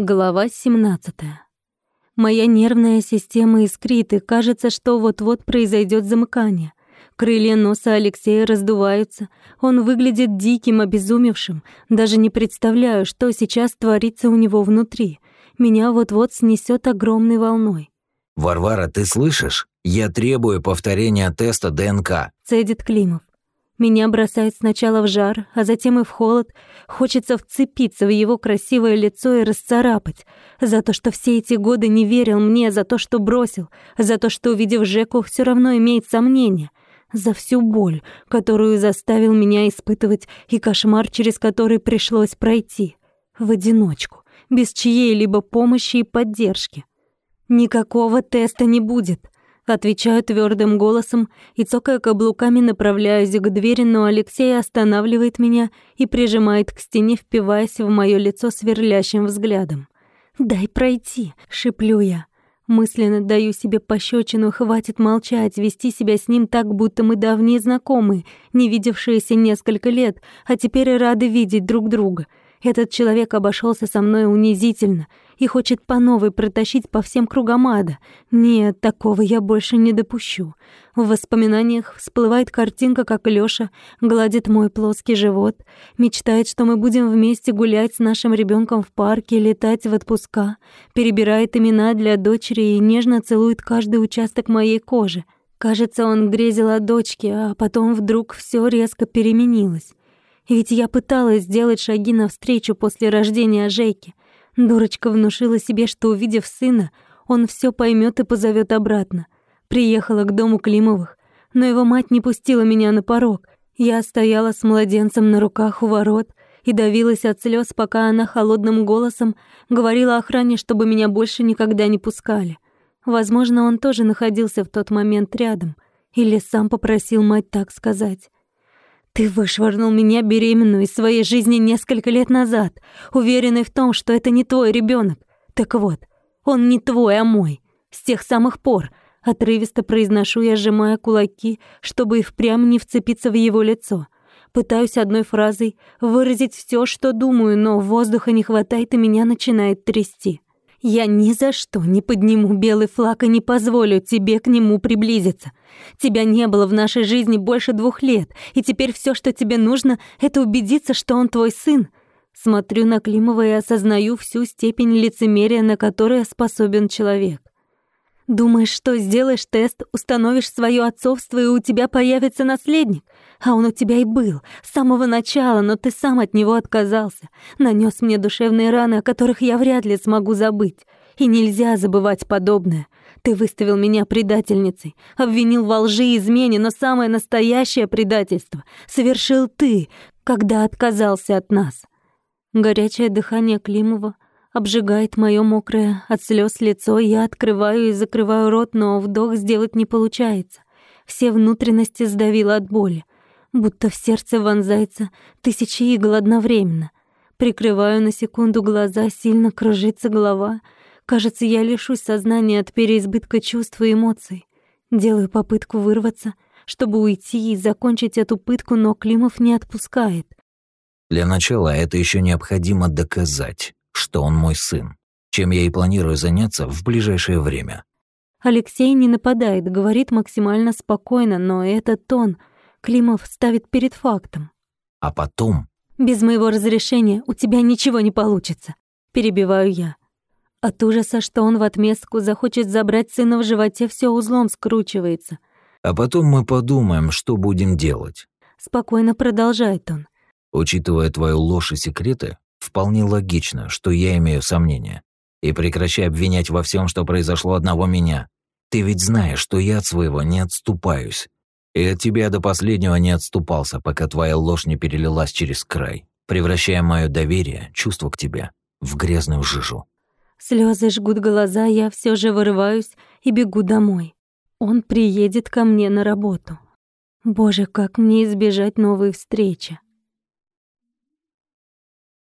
Глава 17. Моя нервная система искрит, и кажется, что вот-вот произойдет замыкание. Крылья носа Алексея раздуваются. Он выглядит диким, обезумевшим. Даже не представляю, что сейчас творится у него внутри. Меня вот-вот снесет огромной волной. «Варвара, ты слышишь? Я требую повторения теста ДНК», — цедит Климов. Меня бросает сначала в жар, а затем и в холод. Хочется вцепиться в его красивое лицо и расцарапать. За то, что все эти годы не верил мне, за то, что бросил, за то, что, увидев Жеку, все равно имеет сомнения. За всю боль, которую заставил меня испытывать, и кошмар, через который пришлось пройти. В одиночку, без чьей-либо помощи и поддержки. Никакого теста не будет. Отвечаю твердым голосом и, цокая каблуками, направляюсь к двери, но Алексей останавливает меня и прижимает к стене, впиваясь в моё лицо сверлящим взглядом. «Дай пройти!» — шиплю я. Мысленно даю себе пощечину, хватит молчать, вести себя с ним так, будто мы давние знакомые, не видевшиеся несколько лет, а теперь и рады видеть друг друга. Этот человек обошелся со мной унизительно — и хочет по новой протащить по всем кругам ада. Нет, такого я больше не допущу. В воспоминаниях всплывает картинка, как Лёша гладит мой плоский живот, мечтает, что мы будем вместе гулять с нашим ребенком в парке, летать в отпуска, перебирает имена для дочери и нежно целует каждый участок моей кожи. Кажется, он грезил о дочке, а потом вдруг все резко переменилось. Ведь я пыталась сделать шаги навстречу после рождения Жейки. Дурочка внушила себе, что, увидев сына, он все поймет и позовет обратно. Приехала к дому Климовых, но его мать не пустила меня на порог. Я стояла с младенцем на руках у ворот и давилась от слез, пока она холодным голосом говорила охране, чтобы меня больше никогда не пускали. Возможно, он тоже находился в тот момент рядом или сам попросил мать так сказать. Ты вышвырнул меня беременную из своей жизни несколько лет назад, уверенный в том, что это не твой ребенок. Так вот, он не твой, а мой. С тех самых пор отрывисто произношу я, сжимая кулаки, чтобы и впрямь не вцепиться в его лицо. Пытаюсь одной фразой выразить все, что думаю, но воздуха не хватает и меня начинает трясти. Я ни за что не подниму белый флаг и не позволю тебе к нему приблизиться. Тебя не было в нашей жизни больше двух лет, и теперь все, что тебе нужно, это убедиться, что он твой сын. Смотрю на Климова и осознаю всю степень лицемерия, на которое способен человек. Думаешь, что сделаешь тест, установишь свое отцовство, и у тебя появится наследник? А он у тебя и был, с самого начала, но ты сам от него отказался. Нанес мне душевные раны, о которых я вряд ли смогу забыть. И нельзя забывать подобное. Ты выставил меня предательницей, обвинил во лжи и измене, но самое настоящее предательство совершил ты, когда отказался от нас. Горячее дыхание Климова — обжигает моё мокрое от слез лицо, я открываю и закрываю рот, но вдох сделать не получается. Все внутренности сдавило от боли, будто в сердце вонзается тысячи игл одновременно. Прикрываю на секунду глаза, сильно кружится голова. Кажется, я лишусь сознания от переизбытка чувств и эмоций. Делаю попытку вырваться, чтобы уйти и закончить эту пытку, но Климов не отпускает. Для начала это еще необходимо доказать что он мой сын, чем я и планирую заняться в ближайшее время. Алексей не нападает, говорит максимально спокойно, но этот тон Климов ставит перед фактом. А потом... Без моего разрешения у тебя ничего не получится, перебиваю я. От ужаса, что он в отместку захочет забрать сына в животе, все узлом скручивается. А потом мы подумаем, что будем делать. Спокойно продолжает он. Учитывая твою ложь и секреты, Вполне логично, что я имею сомнения. И прекращай обвинять во всем, что произошло одного меня. Ты ведь знаешь, что я от своего не отступаюсь. И от тебя до последнего не отступался, пока твоя ложь не перелилась через край, превращая мое доверие, чувство к тебе, в грязную жижу. Слезы жгут глаза, я все же вырываюсь и бегу домой. Он приедет ко мне на работу. Боже, как мне избежать новой встречи?